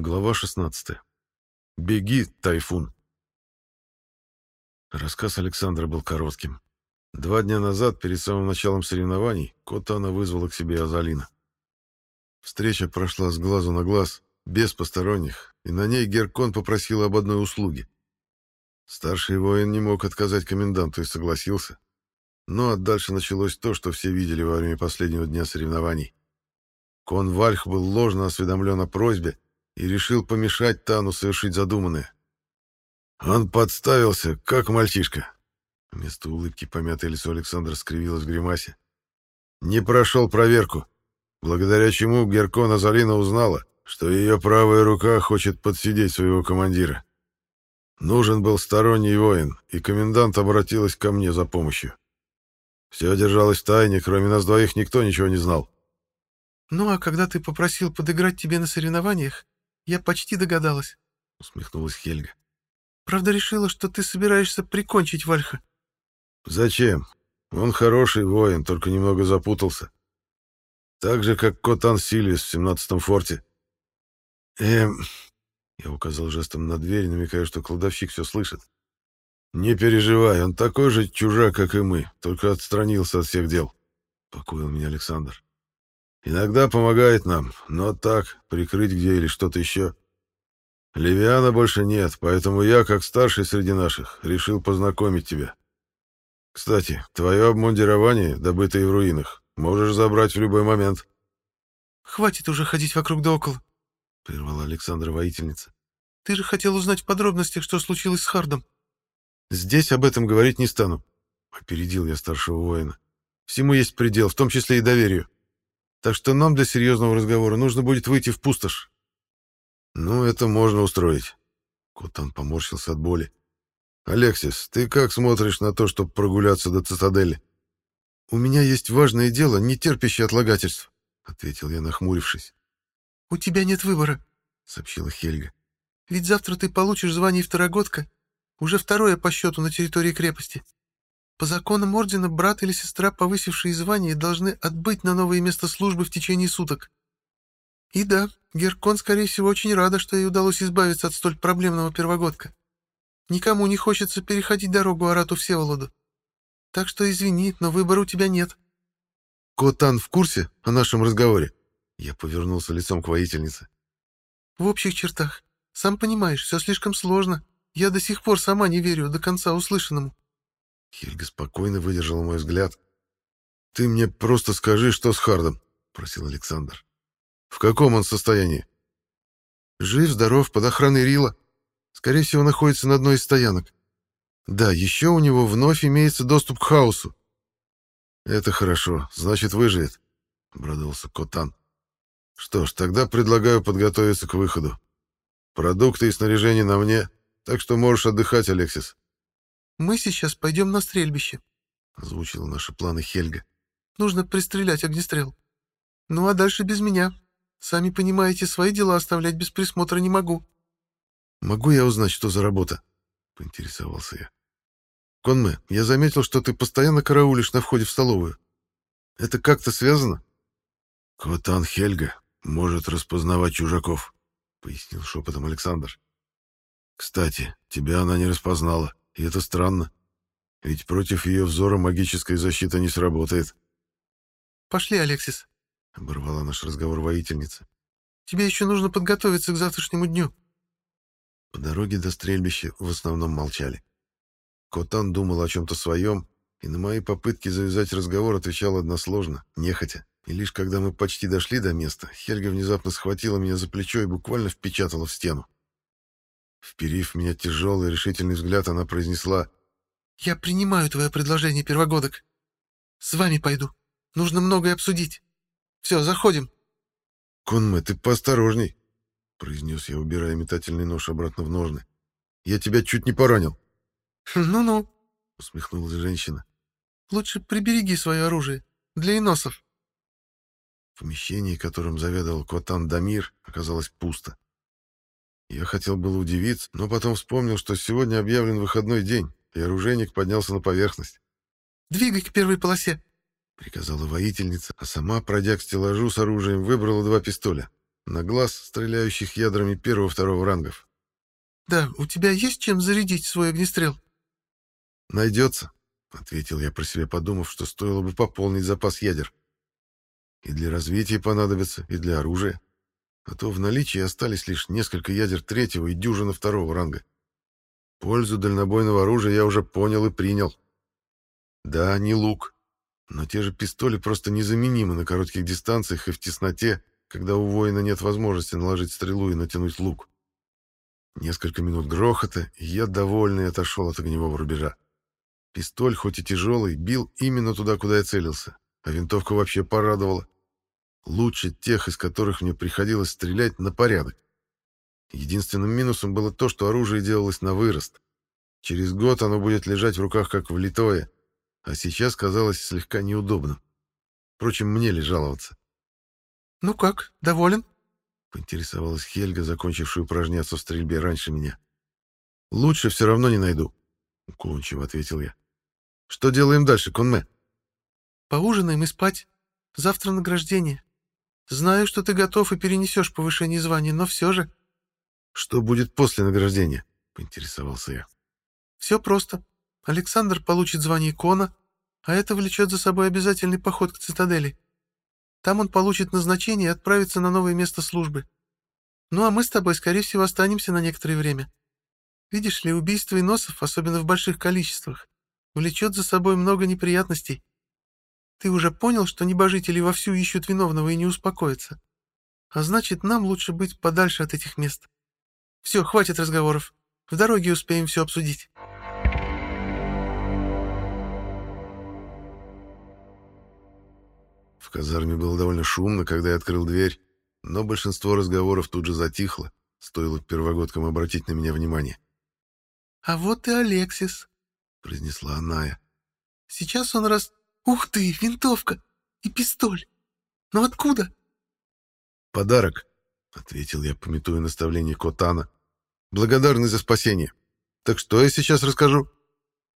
Глава 16. Беги, тайфун. Рассказ Александра был коротким. Два дня назад, перед самым началом соревнований, Котана вызвала к себе Азалина. Встреча прошла с глазу на глаз, без посторонних, и на ней Геркон попросил об одной услуге. Старший воин не мог отказать коменданту и согласился. Ну а дальше началось то, что все видели во время последнего дня соревнований. Кон Вальх был ложно осведомлен о просьбе, и решил помешать Тану совершить задуманное. Он подставился, как мальчишка. Вместо улыбки помятое лицо Александра скривилось в гримасе. Не прошел проверку, благодаря чему Геркона Залина узнала, что ее правая рука хочет подсидеть своего командира. Нужен был сторонний воин, и комендант обратилась ко мне за помощью. Все держалось в тайне, кроме нас двоих никто ничего не знал. «Ну а когда ты попросил подыграть тебе на соревнованиях, я почти догадалась, — усмехнулась Хельга. Правда, решила, что ты собираешься прикончить Вальха. Зачем? Он хороший воин, только немного запутался. Так же, как Котан Силис в семнадцатом форте. Эм... Я указал жестом на дверь, намекая, что кладовщик все слышит. «Не переживай, он такой же чужак, как и мы, только отстранился от всех дел», — покоил меня Александр. Иногда помогает нам, но так, прикрыть где или что-то еще. Левиана больше нет, поэтому я, как старший среди наших, решил познакомить тебя. Кстати, твое обмундирование, добытое в руинах, можешь забрать в любой момент. — Хватит уже ходить вокруг да около, — прервала Александра воительница. — Ты же хотел узнать в подробностях, что случилось с Хардом. — Здесь об этом говорить не стану, — опередил я старшего воина. — Всему есть предел, в том числе и доверию. Так что нам для серьезного разговора нужно будет выйти в пустошь. Ну, это можно устроить. Котан поморщился от боли. Алексис, ты как смотришь на то, чтобы прогуляться до цитадели? У меня есть важное дело, не терпящее отлагательств, ответил я, нахмурившись. У тебя нет выбора, сообщила Хельга. Ведь завтра ты получишь звание второгодка, уже второе по счету на территории крепости. По законам ордена брат или сестра, повысившие звание, должны отбыть на новое место службы в течение суток. И да, Геркон, скорее всего, очень рада, что ей удалось избавиться от столь проблемного первогодка. Никому не хочется переходить дорогу Арату Всеволоду. Так что извини, но выбора у тебя нет. Котан в курсе о нашем разговоре? Я повернулся лицом к воительнице. В общих чертах. Сам понимаешь, все слишком сложно. Я до сих пор сама не верю до конца услышанному. Хельга спокойно выдержала мой взгляд. «Ты мне просто скажи, что с Хардом», — просил Александр. «В каком он состоянии?» «Жив, здоров, под охраной Рила. Скорее всего, находится на одной из стоянок. Да, еще у него вновь имеется доступ к хаосу». «Это хорошо, значит, выживет», — обрадовался Котан. «Что ж, тогда предлагаю подготовиться к выходу. Продукты и снаряжение на мне, так что можешь отдыхать, Алексис». «Мы сейчас пойдем на стрельбище», — озвучила наши планы Хельга. «Нужно пристрелять огнестрел. Ну а дальше без меня. Сами понимаете, свои дела оставлять без присмотра не могу». «Могу я узнать, что за работа?» — поинтересовался я. «Конме, я заметил, что ты постоянно караулишь на входе в столовую. Это как-то связано?» «Котан Хельга может распознавать чужаков», — пояснил шепотом Александр. «Кстати, тебя она не распознала. И это странно. Ведь против ее взора магическая защита не сработает. «Пошли, Алексис», — оборвала наш разговор воительница. «Тебе еще нужно подготовиться к завтрашнему дню». По дороге до стрельбища в основном молчали. Котан думал о чем-то своем, и на мои попытки завязать разговор отвечал односложно, нехотя. И лишь когда мы почти дошли до места, Хельга внезапно схватила меня за плечо и буквально впечатала в стену. Вперив меня тяжелый решительный взгляд, она произнесла «Я принимаю твое предложение, первогодок. С вами пойду. Нужно многое обсудить. Все, заходим». «Конме, ты поосторожней», — произнес я, убирая метательный нож обратно в ножны. «Я тебя чуть не поранил». «Ну-ну», — усмехнулась женщина. «Лучше прибереги свое оружие. Для иносов». В помещении, которым заведовал Котан Дамир, оказалось пусто. Я хотел было удивиться, но потом вспомнил, что сегодня объявлен выходной день, и оружейник поднялся на поверхность. «Двигай к первой полосе», — приказала воительница, а сама, пройдя к стеллажу с оружием, выбрала два пистоля. на глаз стреляющих ядрами первого-второго рангов. «Да, у тебя есть чем зарядить свой огнестрел?» «Найдется», — ответил я про себя, подумав, что стоило бы пополнить запас ядер. «И для развития понадобится, и для оружия. А то в наличии остались лишь несколько ядер третьего и дюжина второго ранга. Пользу дальнобойного оружия я уже понял и принял. Да, не лук, но те же пистоли просто незаменимы на коротких дистанциях и в тесноте, когда у воина нет возможности наложить стрелу и натянуть лук. Несколько минут грохота, и я довольный отошел от огневого рубежа. Пистоль, хоть и тяжелый, бил именно туда, куда я целился, а винтовка вообще порадовала. Лучше тех, из которых мне приходилось стрелять на порядок. Единственным минусом было то, что оружие делалось на вырост. Через год оно будет лежать в руках как влитое, а сейчас казалось слегка неудобным. Впрочем, мне ли жаловаться? «Ну как, доволен?» — поинтересовалась Хельга, закончившая упражняться в стрельбе раньше меня. «Лучше все равно не найду», — уклончиво ответил я. «Что делаем дальше, Конме?» «Поужинаем и спать. Завтра награждение. Знаю, что ты готов и перенесешь повышение звания, но все же...» «Что будет после награждения?» — поинтересовался я. «Все просто. Александр получит звание Кона, а это влечет за собой обязательный поход к цитадели. Там он получит назначение и отправится на новое место службы. Ну а мы с тобой, скорее всего, останемся на некоторое время. Видишь ли, убийство иносов, особенно в больших количествах, влечет за собой много неприятностей. Ты уже понял, что небожители вовсю ищут виновного и не успокоятся. А значит, нам лучше быть подальше от этих мест. Все, хватит разговоров. В дороге успеем все обсудить. В казарме было довольно шумно, когда я открыл дверь, но большинство разговоров тут же затихло, стоило первогодкам обратить на меня внимание. «А вот и Алексис», — произнесла Аная. «Сейчас он раз... Ух ты, винтовка и пистоль! Но откуда?» «Подарок», — ответил я, пометуя наставление Котана. «Благодарный за спасение. Так что я сейчас расскажу?»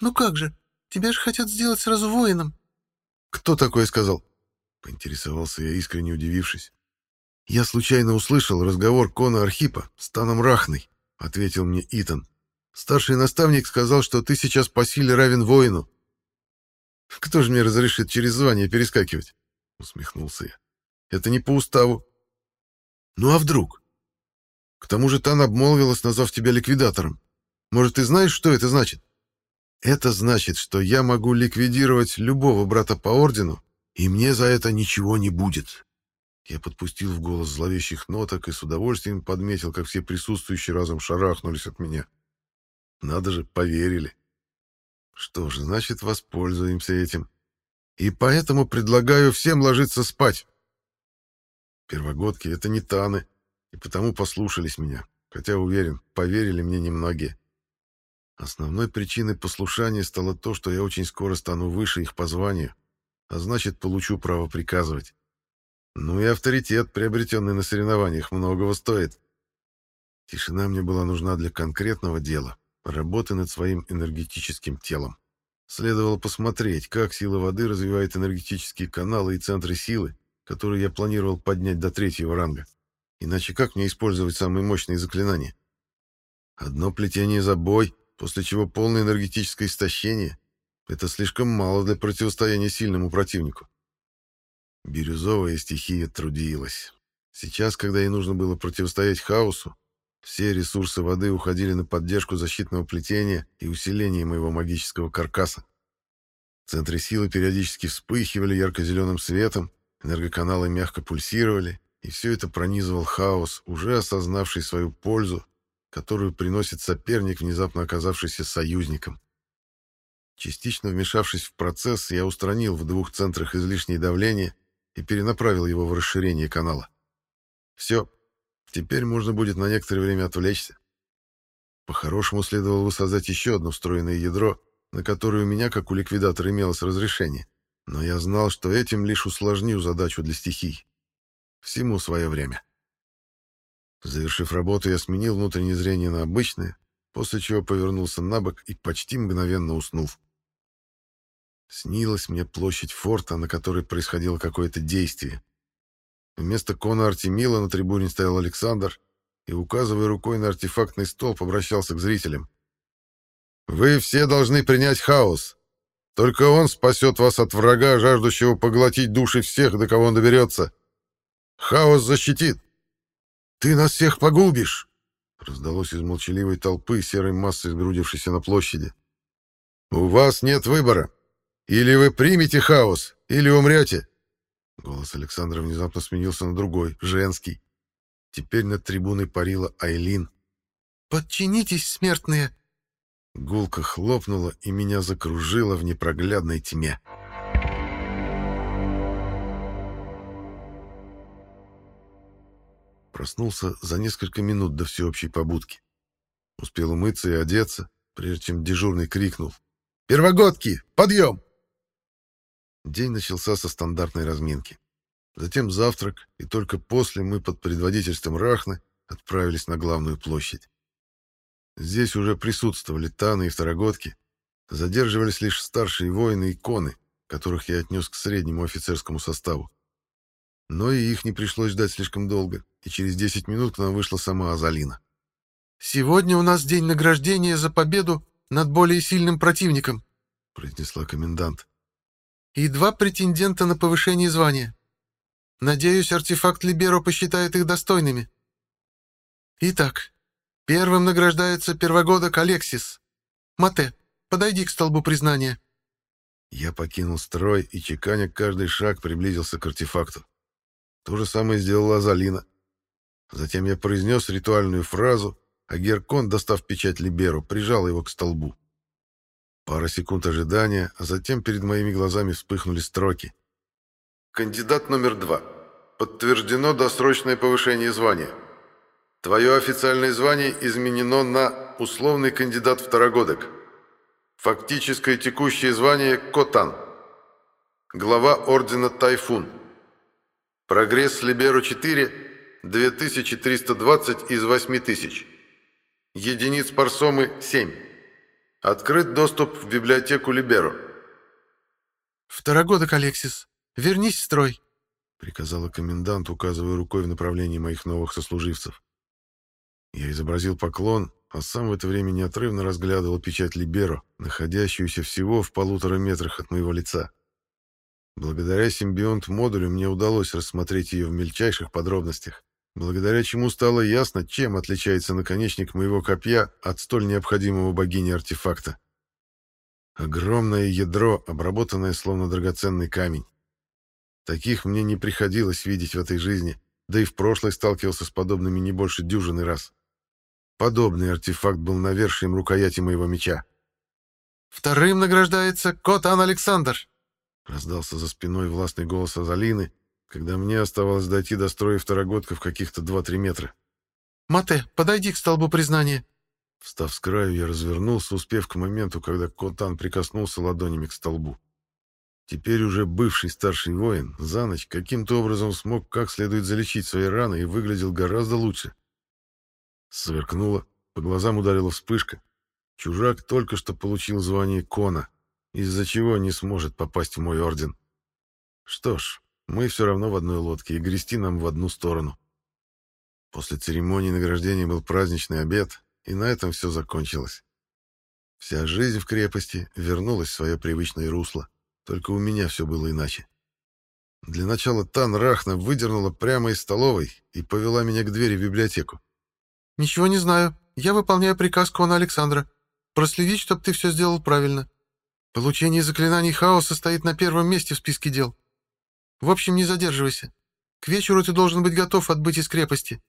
«Ну как же, тебя же хотят сделать сразу воином». «Кто такое сказал?» — поинтересовался я, искренне удивившись. «Я случайно услышал разговор Кона Архипа с Таном Рахной», — ответил мне Итан. «Старший наставник сказал, что ты сейчас по силе равен воину». «Кто же мне разрешит через звание перескакивать?» — усмехнулся я. «Это не по уставу». «Ну а вдруг?» «К тому же Тан обмолвилась, назвав тебя ликвидатором. Может, ты знаешь, что это значит?» «Это значит, что я могу ликвидировать любого брата по ордену, и мне за это ничего не будет. Я подпустил в голос зловещих ноток и с удовольствием подметил, как все присутствующие разом шарахнулись от меня. Надо же, поверили. Что ж, значит, воспользуемся этим. И поэтому предлагаю всем ложиться спать. Первогодки — это не таны, и потому послушались меня, хотя, уверен, поверили мне немногие. Основной причиной послушания стало то, что я очень скоро стану выше их по званию, а значит, получу право приказывать. Ну и авторитет, приобретенный на соревнованиях, многого стоит. Тишина мне была нужна для конкретного дела, работы над своим энергетическим телом. Следовало посмотреть, как сила воды развивает энергетические каналы и центры силы, которые я планировал поднять до третьего ранга. Иначе как мне использовать самые мощные заклинания? Одно плетение за бой, после чего полное энергетическое истощение, это слишком мало для противостояния сильному противнику. Бирюзовая стихия трудилась. Сейчас, когда ей нужно было противостоять хаосу, все ресурсы воды уходили на поддержку защитного плетения и усиление моего магического каркаса. В центре силы периодически вспыхивали ярко-зеленым светом, энергоканалы мягко пульсировали, и все это пронизывал хаос, уже осознавший свою пользу, которую приносит соперник, внезапно оказавшийся союзником. Частично вмешавшись в процесс, я устранил в двух центрах излишнее давление и перенаправил его в расширение канала. Все, теперь можно будет на некоторое время отвлечься. По-хорошему следовало бы создать еще одно встроенное ядро, на которое у меня, как у ликвидатора, имелось разрешение. Но я знал, что этим лишь усложню задачу для стихий. Всему свое время. Завершив работу, я сменил внутреннее зрение на обычное, после чего повернулся на бок и почти мгновенно уснул. Снилась мне площадь форта, на которой происходило какое-то действие. Вместо кона Артемила на трибуне стоял Александр и, указывая рукой на артефактный столб, обращался к зрителям. «Вы все должны принять хаос. Только он спасет вас от врага, жаждущего поглотить души всех, до кого он доберется. Хаос защитит. Ты нас всех погубишь!» Раздалось из молчаливой толпы серой массы, сгрудившейся на площади. «У вас нет выбора. Или вы примете хаос, или умрете!» Голос Александра внезапно сменился на другой, женский. Теперь над трибуной парила Айлин. «Подчинитесь, смертные!» Гулка хлопнула, и меня закружило в непроглядной тьме. Проснулся за несколько минут до всеобщей побудки. Успел умыться и одеться, прежде чем дежурный крикнул. «Первогодки! Подъем!» День начался со стандартной разминки. Затем завтрак, и только после мы под предводительством Рахны отправились на главную площадь. Здесь уже присутствовали Таны и Второгодки, задерживались лишь старшие воины и коны, которых я отнес к среднему офицерскому составу. Но и их не пришлось ждать слишком долго, и через 10 минут к нам вышла сама Азалина. «Сегодня у нас день награждения за победу над более сильным противником», — произнесла комендант. «И два претендента на повышение звания. Надеюсь, артефакт Либеро посчитает их достойными. Итак, первым награждается первогодок Алексис. Мате, подойди к столбу признания». Я покинул строй и, чеканя каждый шаг, приблизился к артефакту. То же самое сделала Азалина. Затем я произнес ритуальную фразу, а Геркон, достав печать Либеру, прижал его к столбу. Пара секунд ожидания, а затем перед моими глазами вспыхнули строки. «Кандидат номер два. Подтверждено досрочное повышение звания. Твое официальное звание изменено на условный кандидат второгодок. Фактическое текущее звание – Котан. Глава ордена Тайфун. Прогресс Либеру 4 2320 из 8000. Единиц парсомы 7. Открыт доступ в библиотеку Либеру. «Второгодок, Алексис, вернись в строй», — приказала комендант, указывая рукой в направлении моих новых сослуживцев. Я изобразил поклон, а сам в это время неотрывно разглядывал печать Либеро, находящуюся всего в полутора метрах от моего лица. Благодаря симбионт-модулю мне удалось рассмотреть ее в мельчайших подробностях благодаря чему стало ясно, чем отличается наконечник моего копья от столь необходимого богине артефакта. Огромное ядро, обработанное словно драгоценный камень. Таких мне не приходилось видеть в этой жизни, да и в прошлой сталкивался с подобными не больше дюжины раз. Подобный артефакт был навершием рукояти моего меча. «Вторым награждается Котан Александр!» Раздался за спиной властный голос Азалины, когда мне оставалось дойти до строя второгодка в каких-то 2-3 метра. «Мате, подойди к столбу признания!» Встав с краю, я развернулся, успев к моменту, когда Котан прикоснулся ладонями к столбу. Теперь уже бывший старший воин за ночь каким-то образом смог как следует залечить свои раны и выглядел гораздо лучше. Сверкнуло, по глазам ударила вспышка. Чужак только что получил звание Кона, из-за чего не сможет попасть в мой орден. Что ж, мы все равно в одной лодке, и грести нам в одну сторону. После церемонии награждения был праздничный обед, и на этом все закончилось. Вся жизнь в крепости вернулась в свое привычное русло, только у меня все было иначе. Для начала Тан Рахна выдернула прямо из столовой и повела меня к двери в библиотеку. «Ничего не знаю. Я выполняю приказ Кона Александра. Проследить, чтобы ты все сделал правильно. Получение заклинаний хаоса стоит на первом месте в списке дел. В общем, не задерживайся. К вечеру ты должен быть готов отбыть из крепости.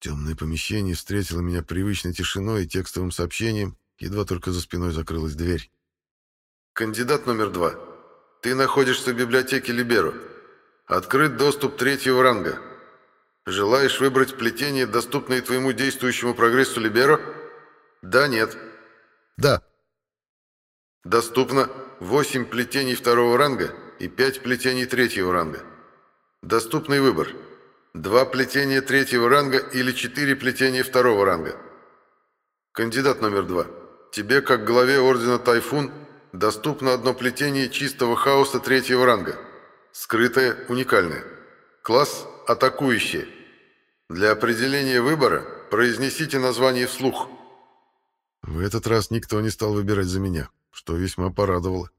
Темное помещение встретило меня привычной тишиной и текстовым сообщением, едва только за спиной закрылась дверь. Кандидат номер два. Ты находишься в библиотеке Либеро. Открыт доступ третьего ранга. Желаешь выбрать плетение, доступное твоему действующему прогрессу Либеро? Да, нет. Да. Доступно 8 плетений второго ранга и 5 плетений третьего ранга. Доступный выбор. Два плетения третьего ранга или четыре плетения второго ранга. Кандидат номер два. Тебе, как главе Ордена Тайфун, доступно одно плетение чистого хаоса третьего ранга. Скрытое, уникальное. Класс атакующие. Для определения выбора произнесите название вслух. В этот раз никто не стал выбирать за меня, что весьма порадовало.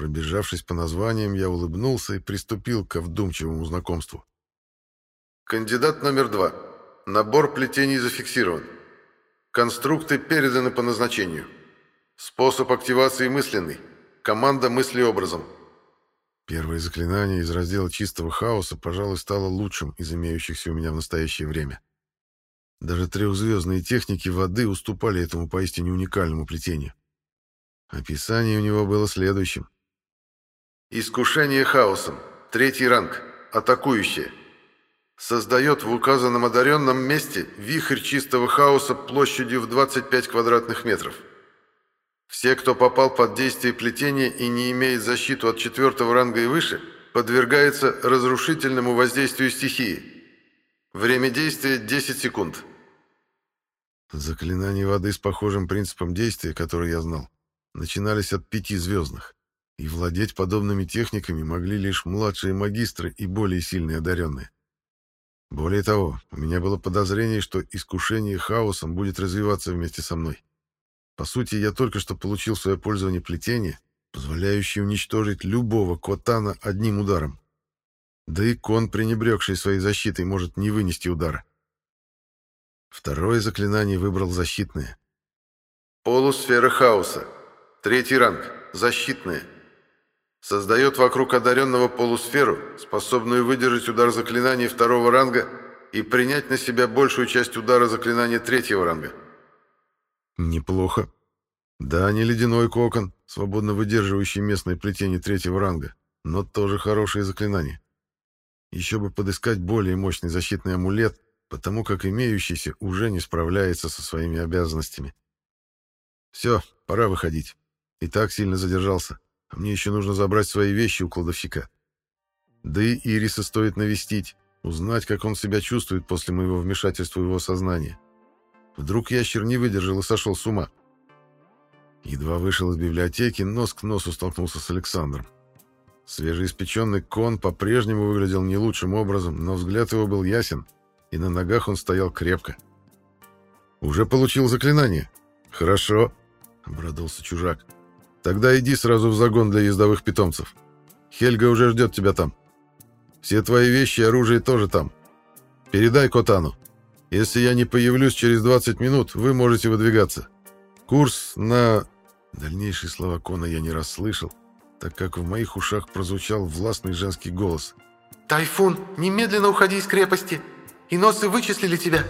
Пробежавшись по названиям, я улыбнулся и приступил ко вдумчивому знакомству. Кандидат номер два. Набор плетений зафиксирован. Конструкты переданы по назначению. Способ активации мысленный. Команда мыслеобразом. Первое заклинание из раздела чистого хаоса, пожалуй, стало лучшим из имеющихся у меня в настоящее время. Даже трехзвездные техники воды уступали этому поистине уникальному плетению. Описание у него было следующим. Искушение хаосом. Третий ранг. Атакующее. Создает в указанном одаренном месте вихрь чистого хаоса площадью в 25 квадратных метров. Все, кто попал под действие плетения и не имеет защиту от четвертого ранга и выше, подвергается разрушительному воздействию стихии. Время действия 10 секунд. Заклинания воды с похожим принципом действия, который я знал, начинались от пяти звездных и владеть подобными техниками могли лишь младшие магистры и более сильные одаренные. Более того, у меня было подозрение, что искушение хаосом будет развиваться вместе со мной. По сути, я только что получил в свое пользование плетение, позволяющее уничтожить любого котана одним ударом. Да и кон, пренебрегший своей защитой, может не вынести удара. Второе заклинание выбрал защитное. Полусфера хаоса. Третий ранг. Защитное. Создает вокруг одаренного полусферу, способную выдержать удар заклинания второго ранга и принять на себя большую часть удара заклинания третьего ранга. Неплохо. Да, не ледяной кокон, свободно выдерживающий местное плетение третьего ранга, но тоже хорошее заклинание. Еще бы подыскать более мощный защитный амулет, потому как имеющийся уже не справляется со своими обязанностями. Все, пора выходить. И так сильно задержался. А мне еще нужно забрать свои вещи у кладовщика. Да и Ириса стоит навестить, узнать, как он себя чувствует после моего вмешательства в его сознание. Вдруг ящер не выдержал и сошел с ума. Едва вышел из библиотеки, нос к носу столкнулся с Александром. Свежеиспеченный кон по-прежнему выглядел не лучшим образом, но взгляд его был ясен, и на ногах он стоял крепко. «Уже получил заклинание?» «Хорошо», — обрадовался чужак. Тогда иди сразу в загон для ездовых питомцев. Хельга уже ждет тебя там. Все твои вещи и оружие тоже там. Передай Котану. Если я не появлюсь через 20 минут, вы можете выдвигаться. Курс на... Дальнейшие слова Кона я не расслышал, так как в моих ушах прозвучал властный женский голос. «Тайфун, немедленно уходи из крепости! Иносы вычислили тебя!»